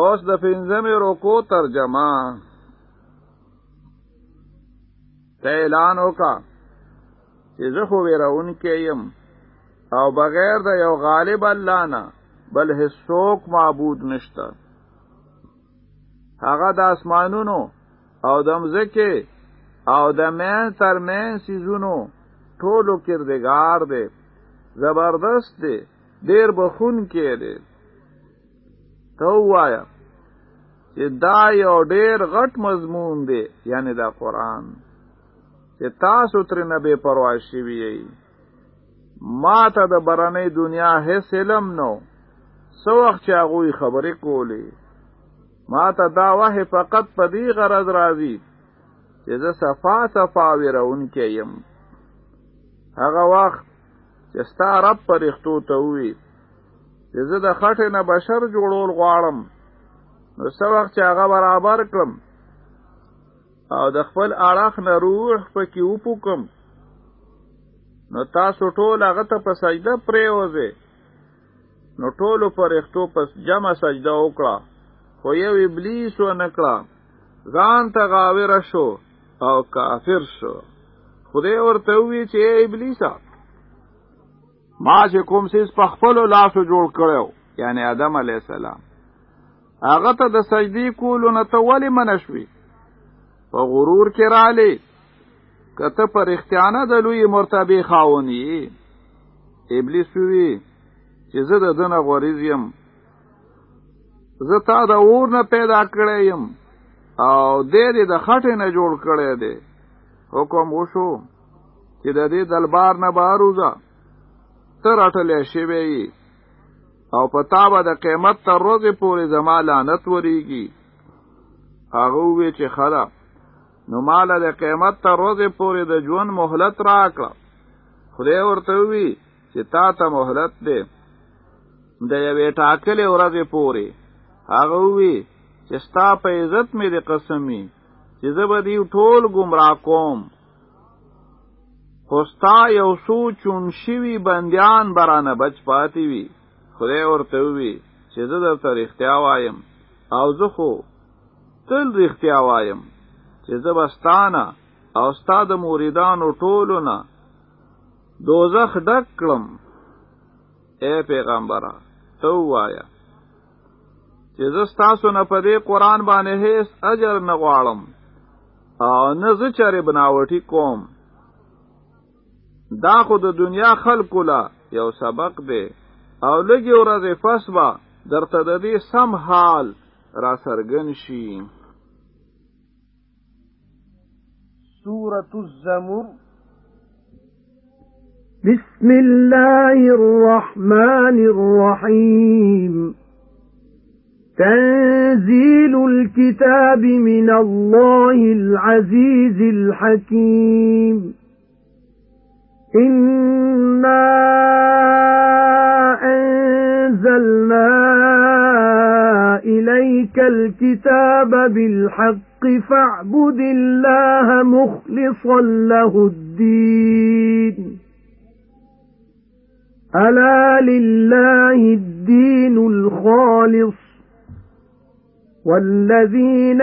اوس د پنځمې رکو ترجمه. ته اعلان وکا چې زه خو ویرونکی یم. او بغیر د یو غالب الله نه بل هیڅوک معبود نشته. هغه د اسمانونو او د مځکه او د مین تر مین سيزونو ټولو کردگار دی زبردست دی ډیر بخون کې دی تو وایا چې دا یو ډیر غټ مضمون دی یعنی دا قران چې تاسو تر نه به پروا شي ما ته د برنۍ دنیا هیڅ علم نو سو وخت چې هغه خبرې کولې. ما ته دا وه فقط په دې غرض راځي چې زه صفا صفا ويرون کې يم هغه وخت چې ستا رب پرښتو ته وي چې زه د خټې نه بشر جوړول غواړم نو څو وخت چې هغه برابر کړم او د خپل اړخ نه روح پکې وپوکم نو تاسو ټول هغه ته په سجده پریوځئ نو ټولو فرښتو پس جمع سجده وکړه خو یو ابلیس و نکړه ځان ته غاوره شو او کافر شو. خدای ورته وی چې ابلیسا ما چې کوم سیس په خپل لاسو جوړ کړو یعنی آدم علی السلام. هغه ته د سجدي کولو نه ته ولی منشوي په غرور کې رالی کته پر اختیانه د لوی مرتبه خاونی ابلیس وی چې زه د دنه غوریز یم. زه تا د اور نه پیدا کړی یم. او دې دې د خټې نه جوړ کړی دی. حکم وشو چې د دې دلبار نه باروزه تر اټلې شوی او پتا به د قیمت تر ورځې پورې زما لعنت وریږي. هغه وی چې خلا. نو مال د قیمت تر ورځې پورې د ژوند مهلت راکړه. خدای ورته وی چې تا ته مهلت دی. د یوې ټاکلې ورځې پورې. هغه وی چې ستا په عزت مې د قسمی چې زه به دی ټول گمراه کوم خوستا یو سو چون شوی بندیان برانه بچ پاتی وی خدای ورته وی چې زه درته رښتیا وایم. او زه خو تل رښتیا وایم چې زه بستانه او ستا د موریدانو ټولو نه دوزخ ډک کړم. اے پیغمبره تو وایا چې زه ستاسو نه په دې قران باندې هیڅ اجر نه غواړم. او نه زه چارې بناوټي کوم دا خو د دنیا خلکو لا یو سبق دی. أو لګي ورځې فسبا درته د دې سم حال را سرګن شي. سورة الزمر. بسم الله الرحمن الرحيم. تنزيل الكتاب من الله العزيز الحكيم. إنا أنزلنا إليك الكتاب بالحق فاعبد الله مخلصا له الدين ألا لله الدين الخالص والذين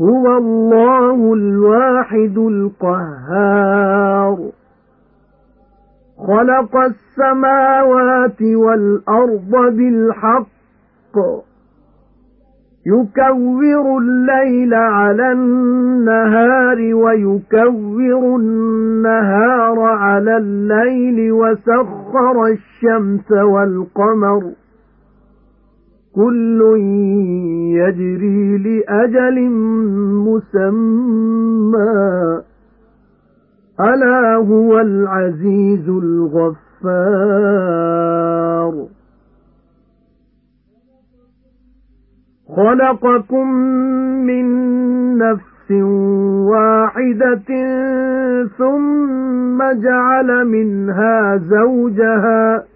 هُوَ اللَّهُ الْوَاحِدُ الْقَهَّارُ. خَلَقَ السَّمَاوَاتِ وَالْأَرْضَ بِالْحَقِّ. يُكَوِّرُ اللَّيْلَ عَلَى النَّهَارِ وَيُكَوِّرُ النَّهَارَ عَلَى اللَّيْلِ وَسَخَّرَ الشَّمْسَ وَالْقَمَرَ. كُلٌّ يَجْرِي لِأَجَلٍ مُّسَمًّى. أَلَا هُوَ الْعَزِيزُ الْغَفَّارُ. خَلَقَكُم مِّن نَّفْسٍ وَاحِدَةٍ ثُمَّ جَعَلَ مِنْهَا زَوْجَهَا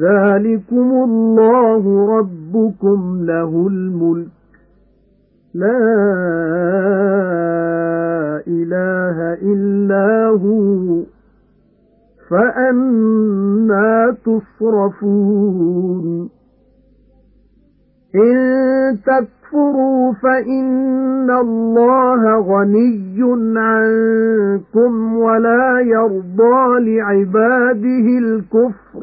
ذَلِكُمُ اللَّهُ رَبُّكُمْ لَهُ الْمُلْكُ لَا إِلَٰهَ إِلَّا هُوَ فَأَنَّى تُصْرَفُونَ إِن تَكْفُرُوا فَإِنَّ اللَّهَ غَنِيٌّ عَنكُمْ وَلَا يَرْضَى لِعِبَادِهِ الْكُفْرَ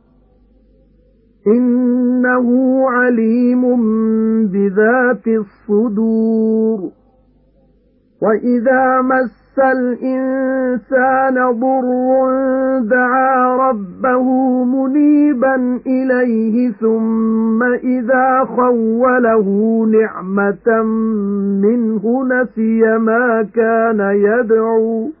إِنَّهُ عَلِيمٌ بِذَاتِ الصُّدُورِ. وَإِذَا مَسَّ الْإِنسَانَ ضُرٌّ دَعَا رَبَّهُ مُنِيبًا إِلَيْهِ ثُمَّ إِذَا خَوَّلَهُ نِعْمَةً مِنْهُ نَسِيَ مَا كَانَ يَدْعُو.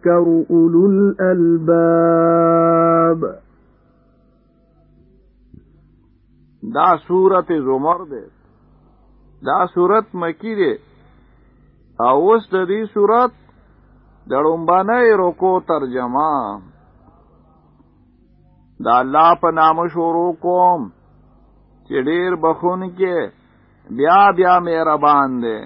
يَذَّكَّرُ أُولُو الْأَلْبَابِ. دا سورت زمر ده دا سورت مکی ده او اوس د دې سورت د لومبنۍ رکوع ترجمه دا الله په نام شروع کوم چې ډیر بخښونکې بیا بیا مهربان دی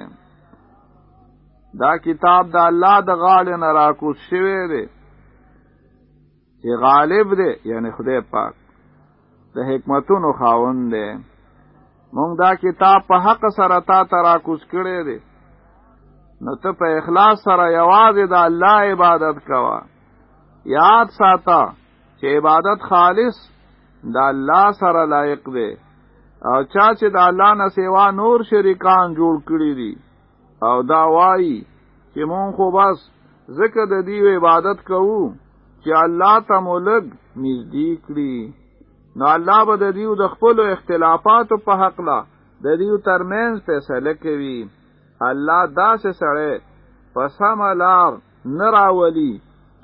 دا کتاب د الله د غاړې نه راکوز شوی دی. چې غالب دی یعنی خدای پاک. د حکمتونو خاوند دی. مونږ دا کتاب په حق سره تا ته راکوز کړی دی. نو ته په اخلاص سره یوازې د الله عبادت کوه. یاد ساته چې عبادت خالص د الله سره لایق دی. او چا چې د الله نه سیوا نور شریکان جوړ کړی دي او دا وایي چې مونږ خو بس ذکر د دیو عبادت کوو چې الله ته مو نږدې کړي. نو الله به د دیو د خپل اختلافاتو په حقله د دیو ترمنځ فیصله کوي. الله داسې سره په سمه لار نراولي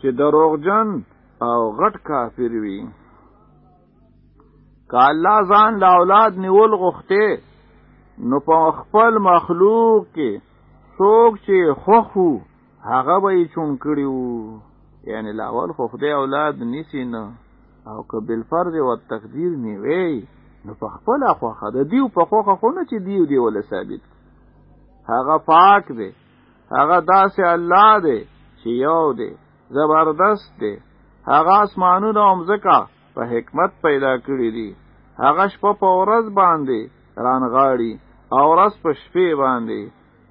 چې دروغجن او غټ کافر وي. که الله ځان له اولاد نیول غوښته نو په خپل مخلوق کې څوک چې خوخو هغه به یې چون کړي وو. یعنی لاول خو خدای اولاد نیسی نه. او که بالفرض او تقدیر نیوي نو په خپل اخوخه د دیو په خوخه خو نه چې دیو دی ول ثابت. هغه پاک دی. هغه داسې الله دی چې یو دی زبردست دی. هغه اسمانونه او مځکه په حکمت پیدا کړی دي. هغه شپه په ورځ باندې رانغاړي او ورځ په شپې باندې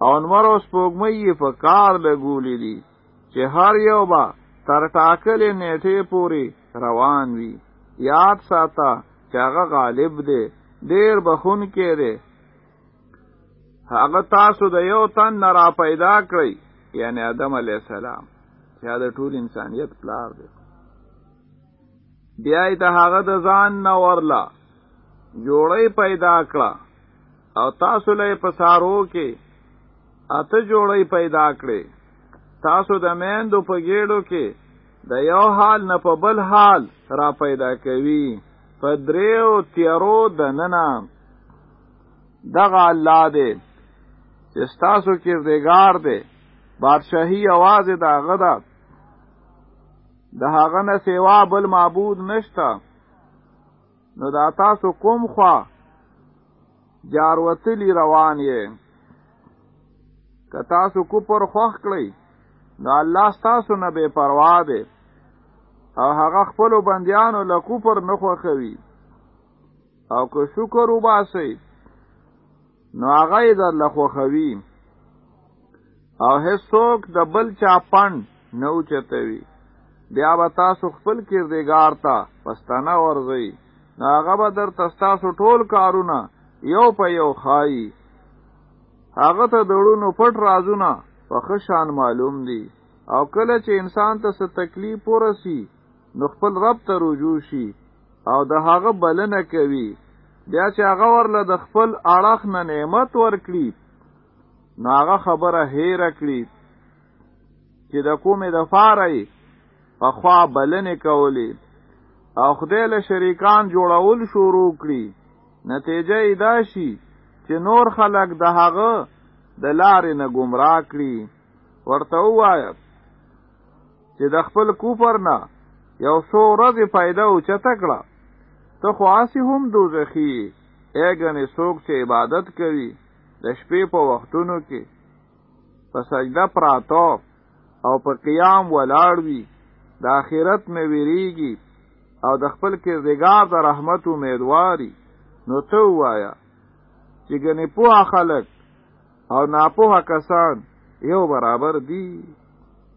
او نور او سپوږمۍ په کار لګولې دي چې هر یو به تر ټاکلې نیټه پوري روان وي. یاد ساته چې هغه غالب دی ډیر بخښونکې دی. هغه تاسو د یو تن نه را پیدا کړی یعنی آدم علیه السلام. چې د ټول انسانیت پلار دی. بیا د هغه د ځان نه ورلا جوړی پیدا کړه. او تاسو له پسارو کې اته جوړی پیدا کړې تاسو د میندو په ګېړو کې د یو حال نه په بل حال را پیدا کوي په دریو تیرو د ننا دغه الله دی چې ستاسو کې زګار دی بادشاہي आवाज دا غدا د هغه نه سیوا بل معبود نشتا نو دا تاسو کوم خوا جاروتلی روان یې که تاسو کوپر خوښ کړئ نو الله ستاسو نه بے پروا دی. او هغه خپل بندیانو له کوپر نه خوښوي او که شکر وباسي نو هغه یې در له خوښوي او هیڅوک د بل چا پنډ نه اوچتوي. بیا به تاسو خپل کردګار ته بیرته ورځئ نو هغه به در تاسو ټول کارونه یو په یو ښایي هغه ته د زړونو پټ رازونه په ښه شان معلوم دي. او کله چې انسان ته څه تکلیف ورسی نو خپل رب ته رجوع شي او د هغه بلنه کوي. بیا چې هغه ورله د خپل اړخ نه نعمت ورکړي نو هغه خبره هېره کړي چې د کومې د پاره یې په خوا بلنې کولې. او خدای له شریکان جوړول شروع کړي. نتیجه یې دا شي چې نور خلق د هغه د لارې نه گمراه کړي. ورته وایي چې د خپل کوپر نه یو څو ورځې پیدا او چته کړه. ته خو هسې هم دوزخی ګنې څوک چې عبادت کوي د شپې په وختونو کې په سجده پراتو او په قیام ولاړ وي د آخرت نه ویریږي او د خپل کردګار د رحمت امیدواري. نو ته وایا چې ګنې پوها خلک او ناپوها کسان. یو برابر دي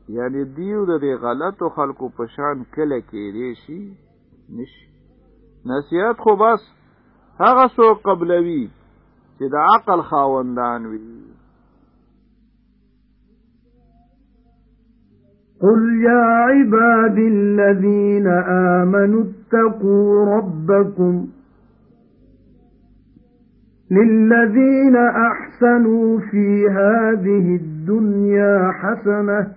یعنی دیو د دې غلطو خلکو په شان کله کېدی شي؟ نشي. نصیحت خو بس هغه سو قبلوي چې د عقل خاوندان وي. قل يا عباد الذين آمنوا اتقوا ربكم. للذين أحسنوا في هذه الدنيا حسنة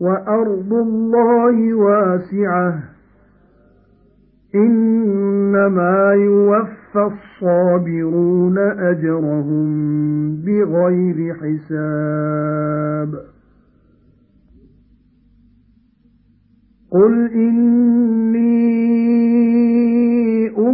وأرض الله واسعة. إنما يوفى الصابرون أجرهم بغير حساب. قل إني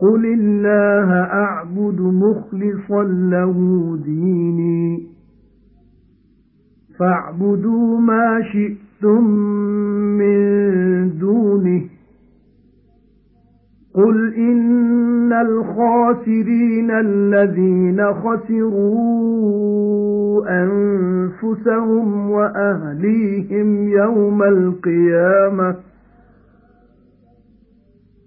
قُلِ اللَّهَ أَعْبُدُ مُخْلِصًا لَّهُ دِينِي فَاعْبُدُوا مَا شِئْتُم مِّن دُونِهِ قُلْ إِنَّ الْخَاسِرِينَ الَّذِينَ خَسِرُوا أَنفُسَهُمْ وَأَهْلِيهِمْ يَوْمَ الْقِيَامَةِ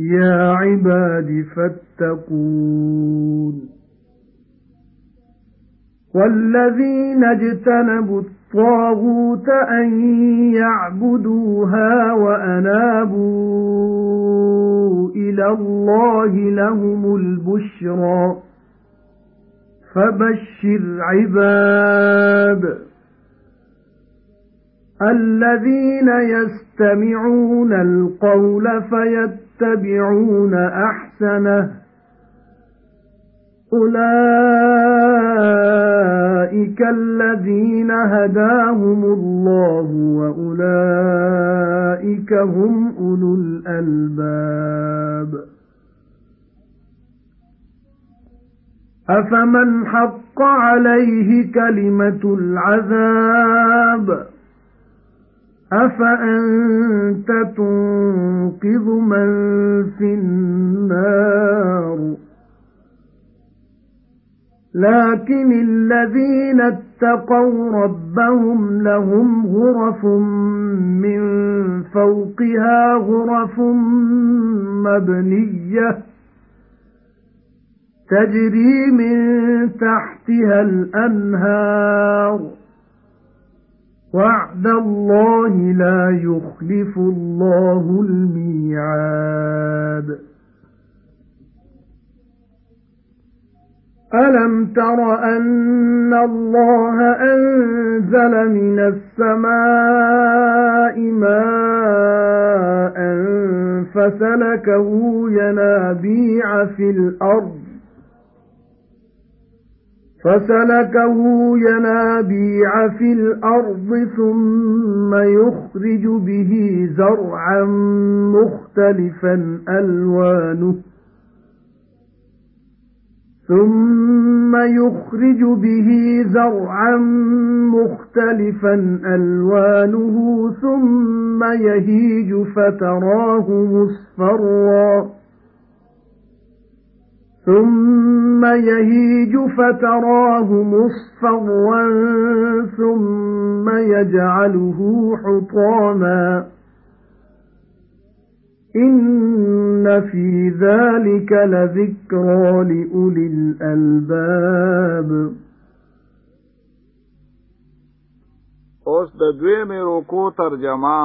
يَا عِبَادِ فَاتَّقُونِ. وَالَّذِينَ اجْتَنَبُوا الطَّاغُوتَ أَن يَعْبُدُوهَا وَأَنَابُوا إِلَى اللَّهِ لَهُمُ الْبُشْرَى. فَبَشِّرْ عِبَادِ الَّذِينَ يَسْتَمِعُونَ الْقَوْلَ فَيَتَّبِعُونَ أَحْسَنَهُ أُولَئِكَ الَّذِينَ هَدَاهُمُ اللَّهُ وَأُولَئِكَ هُمْ أُولُو الْأَلْبَابِ أَفَمَنْ حَقَّ عَلَيْهِ كَلِمَةُ الْعَذَابِ أَفَأَنْتَ تُنقِذُ مَنْ فِي النَّارِ؟ لَكِنِ الَّذِينَ اتَّقَوْا رَبَّهُمْ لَهُمْ غُرَفٌ مِنْ فَوْقِهَا غُرَفٌ مَبْنِيَّةٌ تَجْرِي مِنْ تَحْتِهَا الْأَنْهَارُ وَعْدَ اللَّهِ لَا يُخْلِفُ اللَّهُ الْمِيعَادَ. أَلَمْ تَرَ أَنَّ اللَّهَ أَنزَلَ مِنَ السَّمَاءِ مَاءً فَسَلَكَهُ يَنَابِيعَ فِي الْأَرْضِ فَسَلَكَهُ يَنَابِيعَ فِي الْأَرْضِ ثُمَّ يُخْرِجُ بِهِ زَرْعًا مُخْتَلِفًا أَلْوَانُهُ. ثُمَّ يُخْرِجُ بِهِ زَرْعًا مُخْتَلِفًا أَلْوَانُهُ. ثُمَّ يَهِيجُ فَتَرَاهُ مُصْفَرًّا. ثُمَّ يَهِيجُ فَتَرَاهُ مُصْفَرًّا ثُمَّ يَجْعَلُهُ حُطَامًا إِنَّ فِي ذَلِكَ لَذِكْرَى لِأُولِي الْأَلْبَابِ اوس د دویمې روکو ترجمه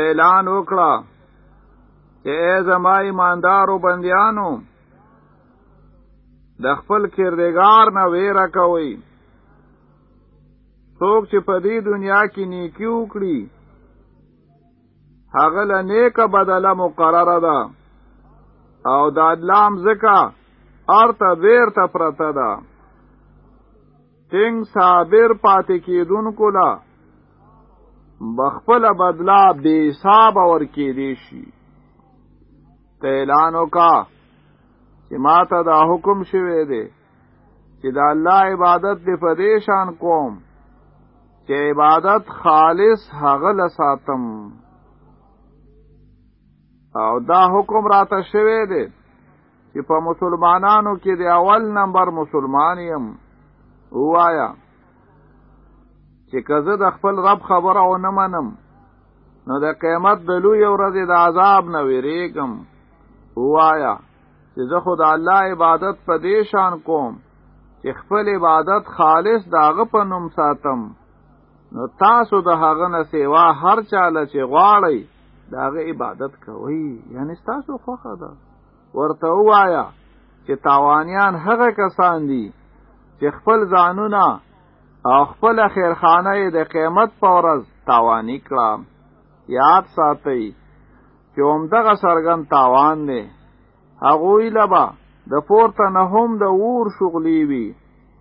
اعلان وکړه. چې زما ایماندارو بندیانو د خپل کردګار نه ویره کوي څوک چې په دې دنیا کې نیکی وکړي هغه له نیکه بدله مقرره ده. او د ادلام زکا ارته بیرته پرته ده. ټینګ صابر پاتې کېدونکو لا بخپل بدلا بے حساب اور کې دی شي اعلان وکا چې ماته دا حکم شوه دی. چې د الله عبادت دې په دې شان کوم چې عبادت خالص هغه له ساتم او دا حکم راته شوه دی چې په مسلمانانو کې د اول نمبر مسلمان یم. وایا. چې که زه د خپل رب خبره اونه منم نو د قیامت د لوی ورځې د عذاب نه ویریږم وایا چې زه د الله عبادت په دې شان کوم چې خپل عبادت خالص داغه په نوم ساتم. نو تاسو د هغه نه سیوا هر چاله چې غواړئ داغه عبادت کوي یعنی تاسو خوخه ده. ورته وایا چې تاوانیان هغه کسان دي چې خپل ځانونه او خپل خیرخانه د قیامت په ورځ تاوانی کړه. یاد ساتئ چې همدغه څرګند تاوان دی. هغوی له به د پورته نه هم د اور شغلې وي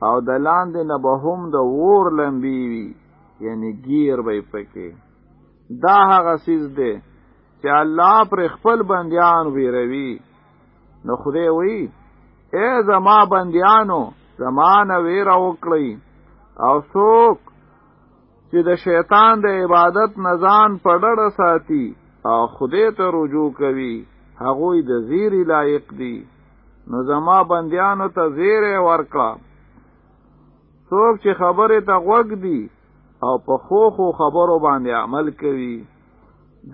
او د لاندې نه به هم د اور لمبې وي. یعنی گیر به پکې. دا هغه څیز دی چې الله پر خپل بندیان ویروي. نو خدای وی اے زما بندیانو زما نه ویره وکړئ. او څوک چې د شیطان د عبادت نه ځان په ډډه ساتي او خدای ته رجوع کوي هغوی د زیری لایق دي. نو زما بندیانو ته زیره ورکړه. څوک چې خبره ته غوږ دي او په ښو ښو خبرو باندې عمل کوي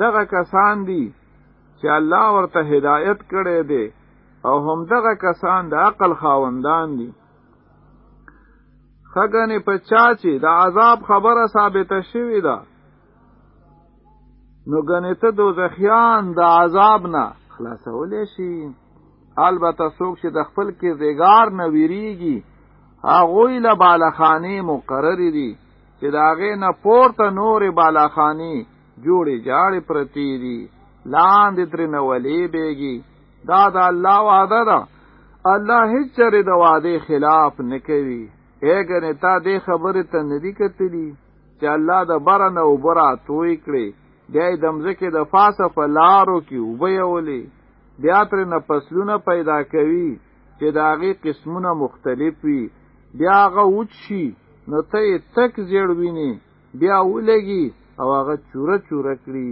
دغه کسان دي چې الله ورته هدایت کړي دي او هم دغه کسان د عقل خاوندان دي. خګنې په چا چې د عذاب خبره ثابته شوې ده نو ګنې ته دوزخیان د عذاب نه خلاصولې شي. البته څوک چې د خپل کردګار نه ویریږي هغوی له بالاخانې مقرر دي چې د هغې نه پورته نورې بالاخانې جوړې جاړې پرتی دي. لاندې ترې نه ولې بیږي دا د الله وعده ده. الله هیڅ چره د وعده خلاف نه کوي. اګنه تا دې خبره ته ندی کتلی چې الله د برنه او برا توي کړي بیا د مزکه د فاسه په لارو کې وبېولې بیا تر نه فصلونه پیدا کوي چې د هغه قسمونه مختلف وي. بیا هغه وچی نو ته تک زیړ ویني بیا ولګي او هغه چوره چوره کړی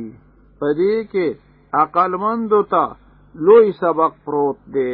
پدې کې عقلمندو ته لوی سبق پروت دی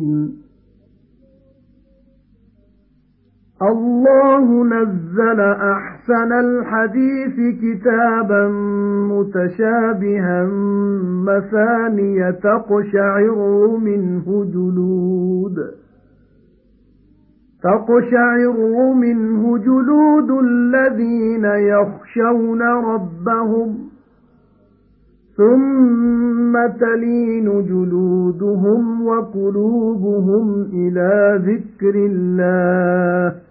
الله نزل أحسن الحديث كتابا متشابها مثانية تقشعر منه جلود تقشعر منه جلود الذين يخشون ربهم ثُمَّ تَلِينُ جُلُودُهُمْ وَقُلُوبُهُمْ إِلَى ذِكْرِ اللَّهِ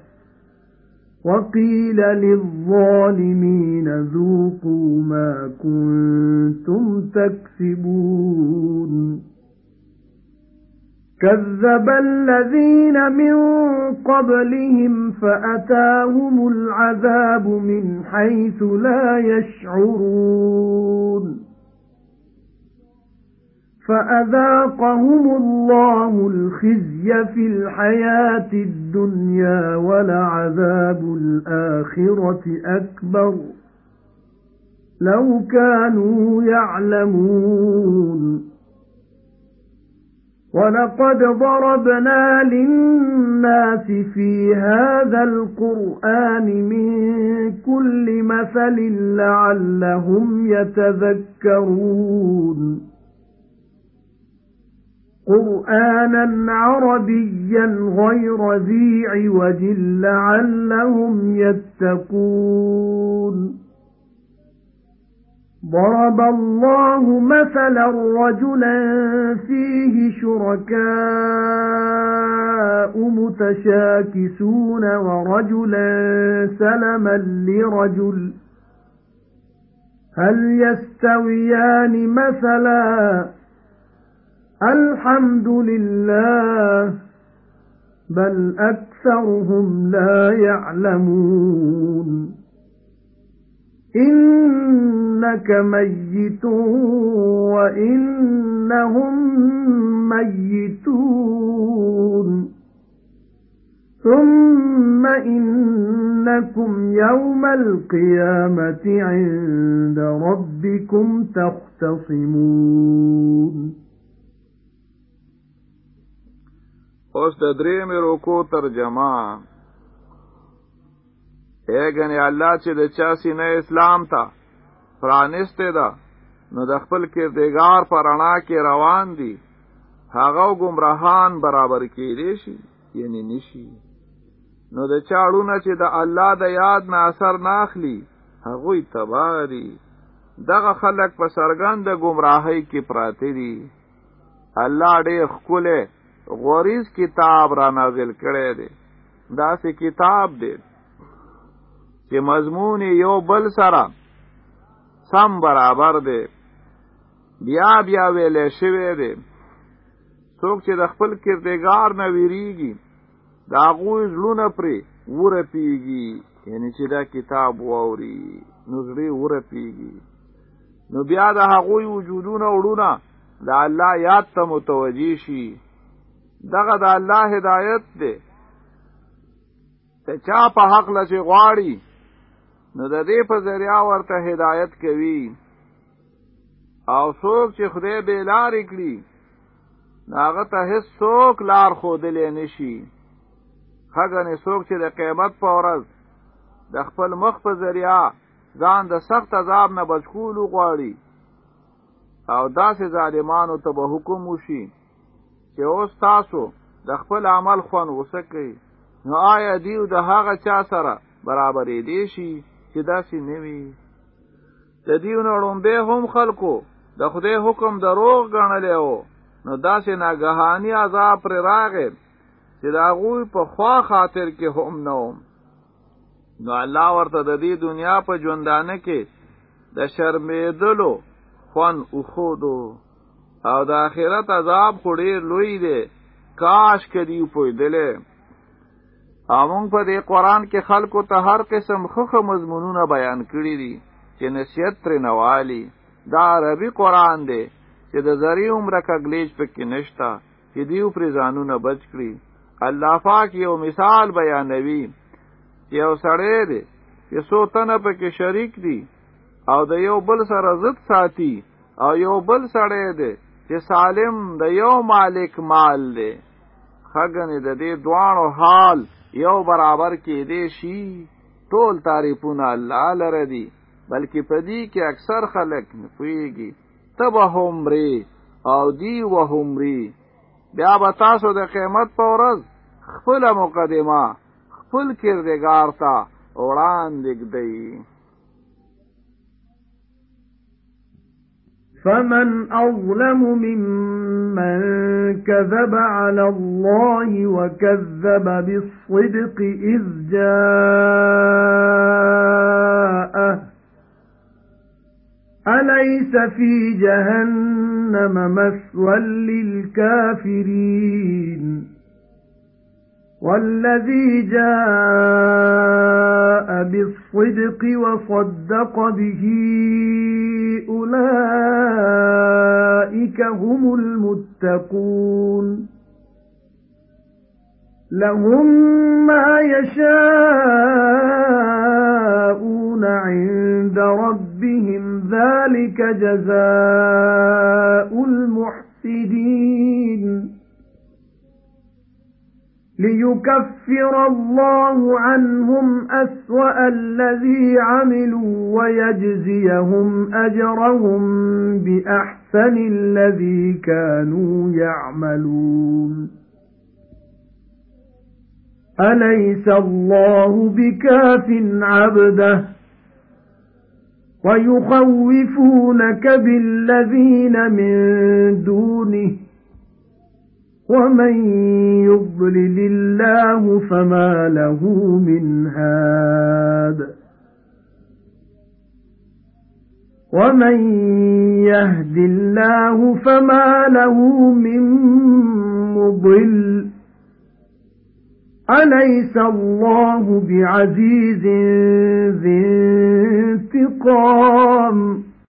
وَقِيلَ لِلظَّالِمِينَ ذُوقُوا مَا كُنتُمْ تَكْسِبُونَ. كَذَّبَ الَّذِينَ مِن قَبْلِهِمْ فَأَتَاهُمُ الْعَذَابُ مِنْ حَيْثُ لَا يَشْعُرُونَ. فَأَذَاقَهُمُ اللَّهُ الْخِزْيَ فِي الْحَيَاةِ الدُّنْيَا وَلَعَذَابُ الْآخِرَةِ أَكْبَرُ. لَوْ كَانُوا يَعْلَمُونَ. وَلَقَدْ ضَرَبْنَا لِلنَّاسِ فِي هَذَا الْقُرْآنِ مِنْ كُلِّ مَثَلٍ لَعَلَّهُمْ يَتَذَكَّرُونَ. قُرْآنًا عَرَبِيًّا غَيْرَ ذِي عِوَجٍ لَعَلَّهُمْ يَتَّقُونَ. ضَرَبَ اللَّهُ مَثَلًا رَّجُلًا فِيهِ شُرَكَاءُ مُتَشَاكِسُونَ وَرَجُلًا سَلَمًا لِّرَجُلٍ. هَلْ يَسْتَوِيَانِ مَثَلًا الْحَمْدُ لِلَّهِ بَلْ أَكْثَرُهُمْ لَا يَعْلَمُونَ. إِنَّكَ مَيِّتٌ وَإِنَّهُم مَّيِّتُونَ. ثُمَّ إِنَّكُمْ يَوْمَ الْقِيَامَةِ عِندَ رَبِّكُمْ تَخْتَصِمُونَ. اوس د درې مې روکو ترجمه اګنې الله چې د چا سینه اسلام ته پرانسته ده نو د خپل کردګار پر اڼا کې روان دي. هغه گمراهان برابر کېدې شي یعنی نشي نو د چاړونه چې د الله د یاد نه اثر ناخلی هغه تباہ دي. دغه خلک په سرګند گمراهۍ کې پراته دي. الله ډېر خپله غوریز کتاب را نازل کړی دی. دا سه کتاب دی چې مضمون یو بل سره سم برابر دی. بیا بیا ویلې شوی دی. څوک چې د خپل کردګار نه ویریږي دا غوی زلونه پرې وره پیږي یعنی چې دا کتاب ووري نو زړه وره پیږي نو بیا د هغوی وجودونه وړونه د الله یاد ته متوجي شي دغه د الله هدایت دی. ته چا په حق لچ غواړي نو د دې په ذریعہ ورته هدایت کوي. او څوک چې خدای به لار کړی هغه ته هیڅ څوک لار خودلې نشي هغه څوک چې د قیامت په ورځ د خپل مخ په ذریعہ ځان د سخت عذاب نه بچکول غواړي او داسې ظالمانو ته به حکم وشي چې اوس تاسو د خپل عمل خون وسکئ نو آیا دیو د هغه چا سره برابرې دی شي چې داسې نوي د دیو نړم به هم خلکو د خدای حکم دروغ ګڼلی وو نو داسې ناګهانی عذاب پر راغې چې دا غوی په خوا خاطر کې هم نو نو الله ورته د دې دنیا په ژوندانه کې د شرمېدلو خوان اوخودو او د آخرت عذاب خوري لوی دی. کاش کدی پویدلې امون په دې قران کې خلکو ته هر قسم خخ مضمونونه بیان کړی دي چې نصیحت تر نوالی دا عربي قران دی چې د زری عمر کګلیج پکې نشتا چې دیو پر ځانونه بچ کړی الله پاک یو مثال بیانوي یو سړی دی چې سو تنه پکې شریک دي او د یو بل سره ضد ساتي. او یو بل سړی دی چې سالم د یو مالک مال دی. خګنې د دې دوانو حال یو برابر کې دی شي ټول تعریفونه الله لره دي. بلکې پدې کې اکثر خلک نه پويږي تبه همري او دی وهمري بیا به تاسو د قیامت په ورځ خپل مقدمه خپل کردگار تا وړاندې دی فمن أظلم ممن كذب على الله وكذب بالصدق إذ جاءه. أليس في جهنم مسوى للكافرين؟ وَالَّذِي جَاءَ بِالصِّدْقِ وَصَدَّقَ بِهِ أُولَئِكَ هُمُ الْمُتَّقُونَ. لَهُم مَّا يَشَاءُونَ عِندَ رَبِّهِمْ ذَلِكَ جَزَاءُ الْمُحْسِنِينَ. لِيُكَفِّرَ اللَّهُ عَنْهُمْ أَسْوَأَ الَّذِي عَمِلُوا وَيَجْزِيَهُمْ أَجْرَهُم بِأَحْسَنِ الَّذِي كَانُوا يَعْمَلُونَ. أَلَيْسَ اللَّهُ بِكَافٍ عَبْدَهُ؟ وَيُخَوِّفُونَكَ بِالَّذِينَ مِن دُونِهِ. وَمَن يُضْلِلِ اللَّهُ فَمَا لَهُ مِنْ هَادٍ. وَمَن يَهْدِ اللَّهُ فَمَا لَهُ مِن مُّضِلٍّ. أَلَيْسَ اللَّهُ بِعَزِيزٍ ذِي انتِقَامٍ؟